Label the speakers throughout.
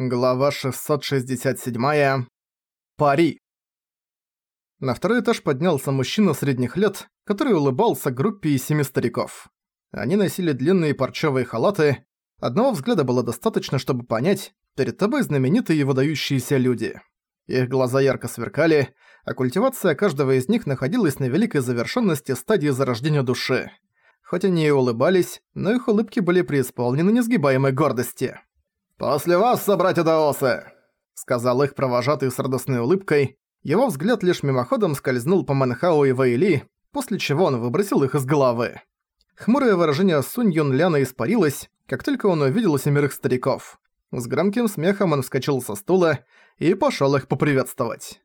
Speaker 1: Глава 667. Пари. На второй этаж поднялся мужчина средних лет, который улыбался группе из семи стариков. Они носили длинные парчевые халаты. Одного взгляда было достаточно, чтобы понять, перед тобой знаменитые и выдающиеся люди. Их глаза ярко сверкали, а культивация каждого из них находилась на великой завершенности стадии зарождения души. Хоть они и улыбались, но их улыбки были преисполнены несгибаемой гордости. «После вас, собратья Даосы!» Сказал их провожатый с радостной улыбкой. Его взгляд лишь мимоходом скользнул по Манхау и Вэйли, после чего он выбросил их из головы. Хмурое выражение Сунь Юн Ляна испарилось, как только он увидел семерых стариков. С громким смехом он вскочил со стула и пошёл их поприветствовать.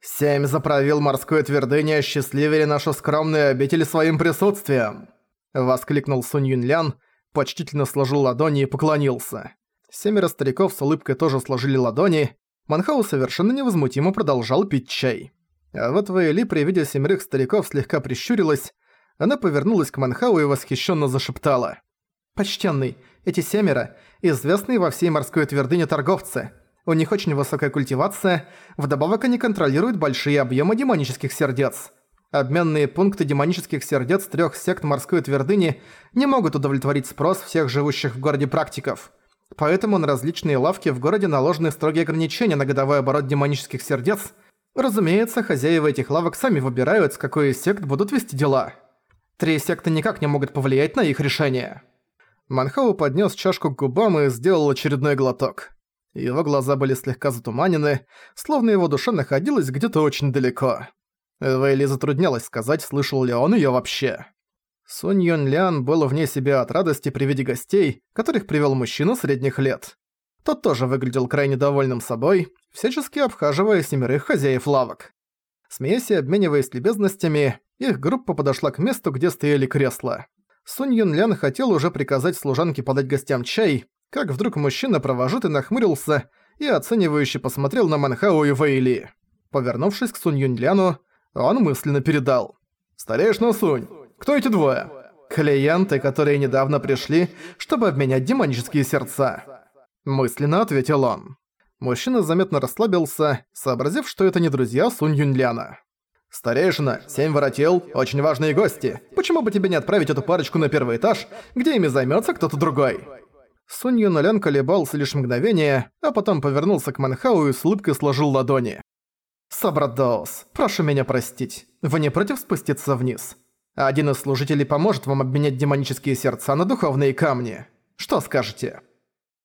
Speaker 1: «Семь заправил морской твердыни, счастливили нашу скромную обитель своим присутствием!» Воскликнул Сунь Юн Лян, почтительно сложил ладони и поклонился. Семеро стариков с улыбкой тоже сложили ладони. Манхау совершенно невозмутимо продолжал пить чай. А вот Вейли при виде семерых стариков слегка прищурилась. Она повернулась к Манхау и восхищенно зашептала. «Почтенный, эти семеро – известные во всей морской твердыне торговцы. У них очень высокая культивация, вдобавок они контролируют большие объемы демонических сердец. Обменные пункты демонических сердец трех сект морской твердыни не могут удовлетворить спрос всех живущих в городе практиков. Поэтому на различные лавки в городе наложены строгие ограничения на годовой оборот демонических сердец. Разумеется, хозяева этих лавок сами выбирают, с какой из сект будут вести дела. Три секты никак не могут повлиять на их решение. Манхау поднес чашку к губам и сделал очередной глоток. Его глаза были слегка затуманены, словно его душа находилась где-то очень далеко. Вейли затруднялась сказать, слышал ли он её вообще. Сунь Юн Лян был вне себя от радости при виде гостей, которых привел мужчина средних лет. Тот тоже выглядел крайне довольным собой, всячески обхаживая семерых хозяев лавок. Смеясь и обмениваясь любезностями, их группа подошла к месту, где стояли кресла. Сунь Юн Лян хотел уже приказать служанке подать гостям чай, как вдруг мужчина провожатый нахмурился и оценивающе посмотрел на Манхау и Вэйли. Повернувшись к Сунь Юнь Ляну, он мысленно передал. «Старейшина Сунь, кто эти двое? Клиенты, которые недавно пришли, чтобы обменять демонические сердца. Мысленно ответил он. Мужчина заметно расслабился, сообразив, что это не друзья Сунь Юньляна. «Старейшина, семь воротил, очень важные гости. Почему бы тебе не отправить эту парочку на первый этаж, где ими займется кто-то другой?» Сунь Юналян колебался лишь мгновение, а потом повернулся к Манхау и с улыбкой сложил ладони. «Собрадоус, прошу меня простить. Вы не против спуститься вниз? Один из служителей поможет вам обменять демонические сердца на духовные камни. Что скажете?»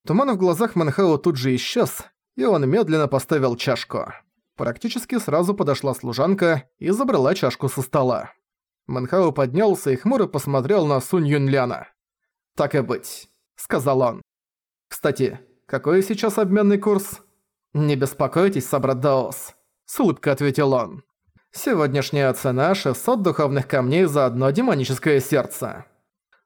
Speaker 1: Туман в глазах Манхау тут же исчез, и он медленно поставил чашку. Практически сразу подошла служанка и забрала чашку со стола. Манхау поднялся и хмуро посмотрел на Сунь Юнляна. «Так и быть», — сказал он. «Кстати, какой сейчас обменный курс?» «Не беспокойтесь, собрат Даос», — с улыбкой ответил он. Сегодняшняя цена – 600 духовных камней за одно демоническое сердце.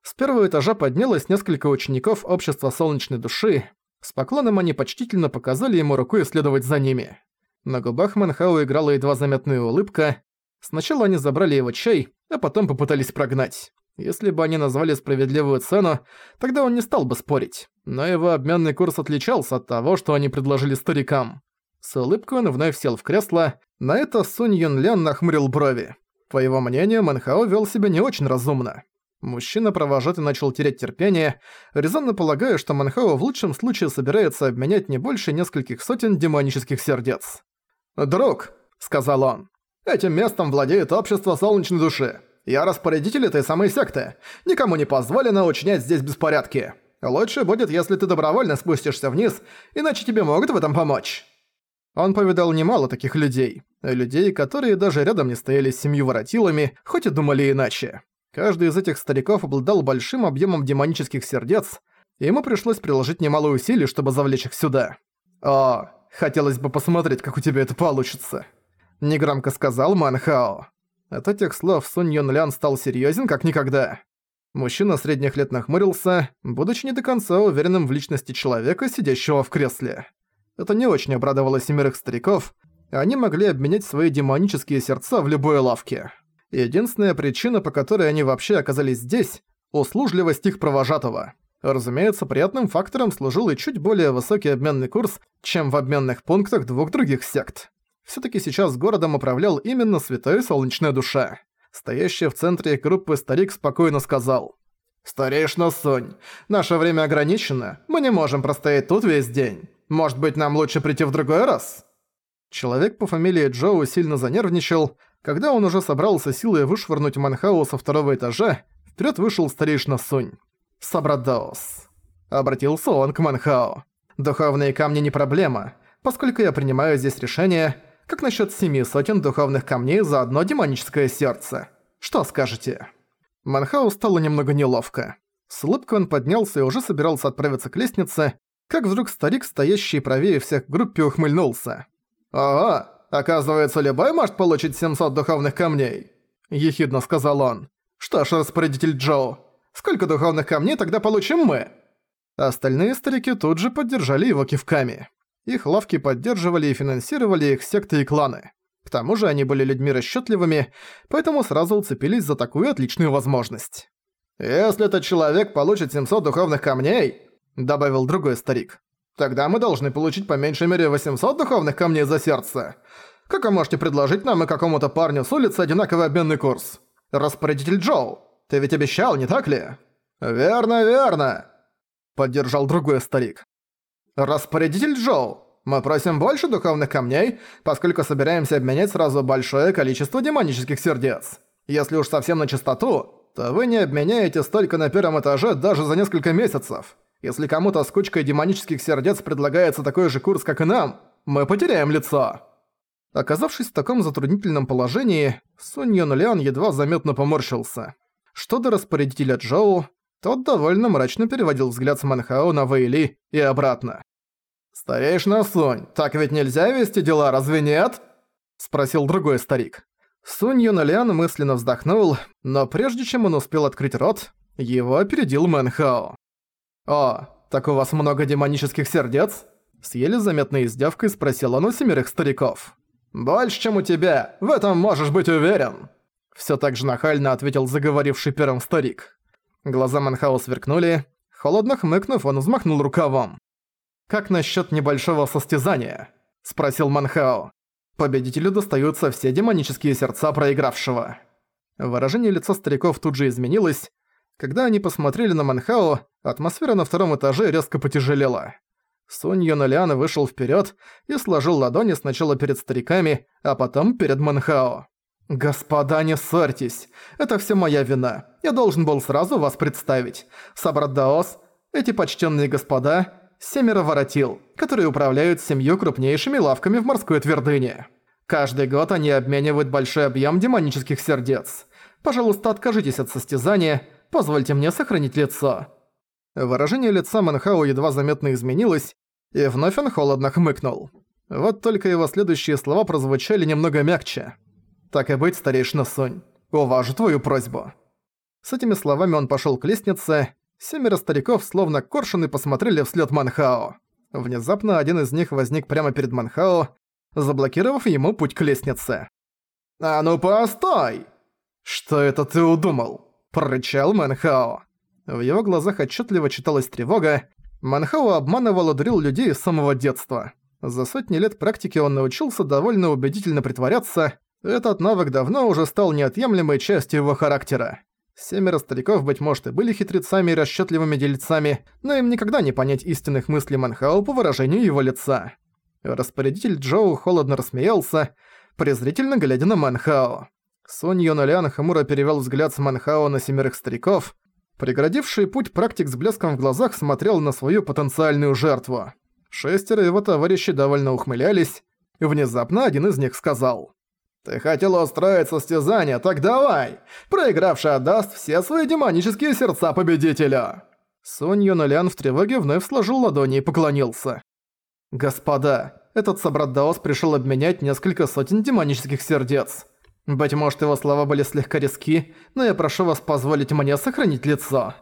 Speaker 1: С первого этажа поднялось несколько учеников Общества Солнечной Души. С поклоном они почтительно показали ему рукой следовать за ними. На губах Манхау играла едва заметная улыбка. Сначала они забрали его чай, а потом попытались прогнать. Если бы они назвали справедливую цену, тогда он не стал бы спорить. Но его обменный курс отличался от того, что они предложили старикам. С улыбкой он вновь сел в кресло. На это Сунь Юн Лян нахмурил брови. По его мнению, Манхао вел себя не очень разумно. Мужчина провожатый начал терять терпение, резонно полагая, что Манхао в лучшем случае собирается обменять не больше нескольких сотен демонических сердец. «Друг», — сказал он, — «этим местом владеет общество солнечной души. Я распорядитель этой самой секты. Никому не позволено учинять здесь беспорядки. Лучше будет, если ты добровольно спустишься вниз, иначе тебе могут в этом помочь». Он повидал немало таких людей. Людей, которые даже рядом не стояли с семью воротилами, хоть и думали иначе. Каждый из этих стариков обладал большим объемом демонических сердец, и ему пришлось приложить немало усилий, чтобы завлечь их сюда. «О, хотелось бы посмотреть, как у тебя это получится», — негромко сказал Манхао. От этих слов Сунь Юн Лян стал серьёзен как никогда. Мужчина средних лет нахмурился, будучи не до конца уверенным в личности человека, сидящего в кресле. Это не очень обрадовало семерых стариков. Они могли обменять свои демонические сердца в любой лавке. Единственная причина, по которой они вообще оказались здесь – услужливость их провожатого. Разумеется, приятным фактором служил и чуть более высокий обменный курс, чем в обменных пунктах двух других сект. Всё-таки сейчас городом управлял именно Святой Солнечная Душа. Стоящий в центре группы старик спокойно сказал. «Старейшина Сонь, наше время ограничено, мы не можем простоять тут весь день. Может быть, нам лучше прийти в другой раз?» Человек по фамилии Джоу сильно занервничал. Когда он уже собрался силой вышвырнуть Манхау со второго этажа, вперед вышел старейшина Сунь. «Сабрадаос». Обратился он к Манхао. «Духовные камни не проблема, поскольку я принимаю здесь решение, как насчет семи сотен духовных камней за одно демоническое сердце? Что скажете?» Манхау стало немного неловко. С улыбкой он поднялся и уже собирался отправиться к лестнице, как вдруг старик, стоящий правее всех в группе, ухмыльнулся. «Ага, оказывается, любой может получить 700 духовных камней», – ехидно сказал он. «Что ж, распорядитель Джоу, сколько духовных камней тогда получим мы?» Остальные старики тут же поддержали его кивками. Их лавки поддерживали и финансировали их секты и кланы. К тому же они были людьми расчетливыми, поэтому сразу уцепились за такую отличную возможность. «Если этот человек получит 700 духовных камней», — добавил другой старик, «тогда мы должны получить по меньшей мере 800 духовных камней за сердце. Как вы можете предложить нам и какому-то парню с улицы одинаковый обменный курс? Распорядитель Джоу, ты ведь обещал, не так ли?» «Верно, верно», — поддержал другой старик. «Распорядитель Джоу, мы просим больше духовных камней, поскольку собираемся обменять сразу большое количество демонических сердец. Если уж совсем на чистоту, то вы не обменяете столько на первом этаже даже за несколько месяцев. Если кому-то с кучкой демонических сердец предлагается такой же курс, как и нам, мы потеряем лицо». Оказавшись в таком затруднительном положении, Сунь Юн Лян едва заметно поморщился. Что до распорядителя Джоу, тот довольно мрачно переводил взгляд с Манхао на Вэйли и обратно. «Старейшина Сунь, так ведь нельзя вести дела, разве нет?» Спросил другой старик. Сунь Юналян мысленно вздохнул, но прежде чем он успел открыть рот, его опередил Мэнхао. «О, так у вас много демонических сердец?» С еле заметной издевкой спросил он у семерых стариков. «Больше, чем у тебя, в этом можешь быть уверен!» Всё так же нахально ответил заговоривший первым старик. Глаза Манхау сверкнули. Холодно хмыкнув, он взмахнул рукавом. «Как насчет небольшого состязания?» – спросил Манхао. «Победителю достаются все демонические сердца проигравшего». Выражение лица стариков тут же изменилось. Когда они посмотрели на Манхао, атмосфера на втором этаже резко потяжелела. Сунь Юналян вышел вперед и сложил ладони сначала перед стариками, а потом перед Манхао. «Господа, не ссорьтесь. Это все моя вина. Я должен был сразу вас представить. Собрат Даос, эти почтенные господа, семеро воротил, которые управляют семью крупнейшими лавками в морской твердыне. Каждый год они обменивают большой объем демонических сердец. Пожалуйста, откажитесь от состязания, позвольте мне сохранить лицо». Выражение лица Манхау едва заметно изменилось, и вновь он холодно хмыкнул. Вот только его следующие слова прозвучали немного мягче. «Так и быть, старейшина Сунь. Уважу твою просьбу». С этими словами он пошёл к лестнице. Семеро стариков, словно коршуны, посмотрели вслед Манхао. Внезапно один из них возник прямо перед Манхао, заблокировав ему путь к лестнице. «А ну постой!» «Что это ты удумал?» – прорычал Манхао. В его глазах отчетливо читалась тревога. Манхао обманывал и дурил людей с самого детства. За сотни лет практики он научился довольно убедительно притворяться, этот навык давно уже стал неотъемлемой частью его характера. Семеро стариков, быть может, и были хитрецами и расчетливыми дельцами, но им никогда не понять истинных мыслей Манхао по выражению его лица. Распорядитель Джоу холодно рассмеялся, презрительно глядя на Манхао. Сунь Йоналян хмуро перевел взгляд с Манхао на семерых стариков. Преградивший путь практик с блеском в глазах смотрел на свою потенциальную жертву. Шестеро его товарищей довольно ухмылялись, и внезапно один из них сказал «Ты хотел устроить состязание, так давай! Проигравший отдаст все свои демонические сердца победителя!» Сунь Юналян в тревоге вновь сложил ладони и поклонился. «Господа, этот собрат Даос пришел обменять несколько сотен демонических сердец. Быть может, его слова были слегка риски, но я прошу вас позволить мне сохранить лицо».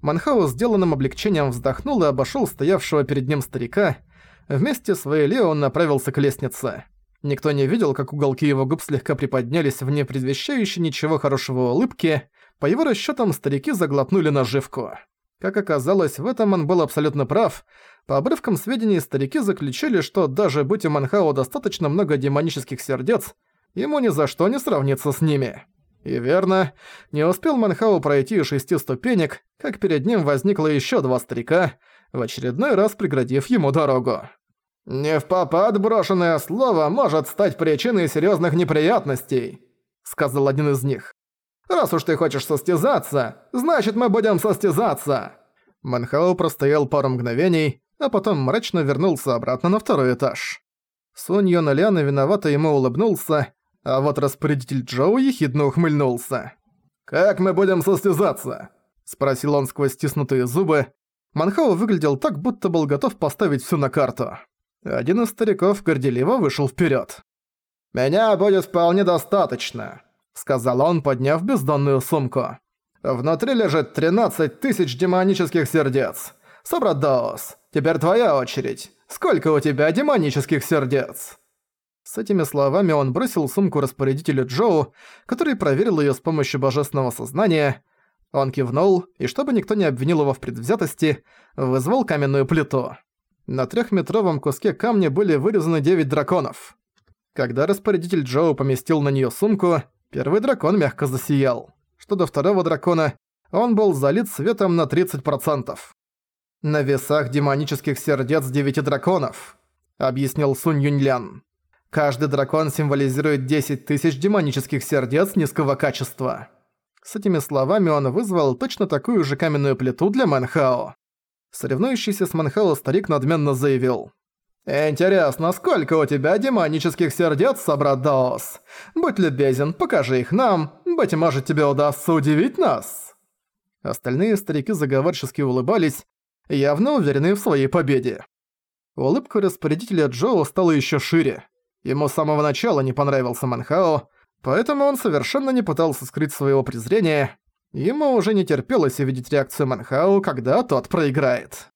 Speaker 1: Манхау сделанным облегчением вздохнул и обошел стоявшего перед ним старика. Вместе с Вейли он направился к лестнице. Никто не видел, как уголки его губ слегка приподнялись в непредвещающей ничего хорошего улыбке. По его расчётам, старики заглотнули наживку. Как оказалось, в этом он был абсолютно прав. По обрывкам сведений старики заключили, что даже будь у Манхао достаточно много демонических сердец, ему ни за что не сравниться с ними. И верно, не успел Манхау пройти шести ступенек, как перед ним возникло еще два старика, в очередной раз преградив ему дорогу. «Не в попад брошенное слово может стать причиной серьезных неприятностей», — сказал один из них. «Раз уж ты хочешь состязаться, значит мы будем состязаться!» Манхао простоял пару мгновений, а потом мрачно вернулся обратно на второй этаж. Сунь Йон Лян виновато ему улыбнулся, а вот распорядитель Джоу ехидно ухмыльнулся. «Как мы будем состязаться?» – спросил он сквозь стиснутые зубы. Манхао выглядел так, будто был готов поставить всё на карту. Один из стариков горделиво вышел вперед. «Меня будет вполне достаточно», — сказал он, подняв бездонную сумку. «Внутри лежит 13 тысяч демонических сердец. Собрадаос, теперь твоя очередь. Сколько у тебя демонических сердец?» С этими словами он бросил сумку распорядителю Джоу, который проверил её с помощью божественного сознания. Он кивнул, и чтобы никто не обвинил его в предвзятости, вызвал каменную плиту. На трехметровом куске камня были вырезаны девять драконов. Когда распорядитель Джоу поместил на неё сумку, первый дракон мягко засиял. Что до второго дракона, он был залит светом на 30%. «На весах демонических сердец девяти драконов», — объяснил Сунь Юньлян. «Каждый дракон символизирует 10 тысяч демонических сердец низкого качества». С этими словами он вызвал точно такую же каменную плиту для Манхао. Соревнующийся с Манхао старик надменно заявил. «Интересно, сколько у тебя демонических сердец, собрат Даос? Будь любезен, покажи их нам, быть может тебе удастся удивить нас». Остальные старики заговорчески улыбались, явно уверенные в своей победе. Улыбка распорядителя Джоу стала еще шире. Ему с самого начала не понравился Манхао, поэтому он совершенно не пытался скрыть своего презрения, Ему уже не терпелось увидеть реакцию Манхау, когда тот проиграет.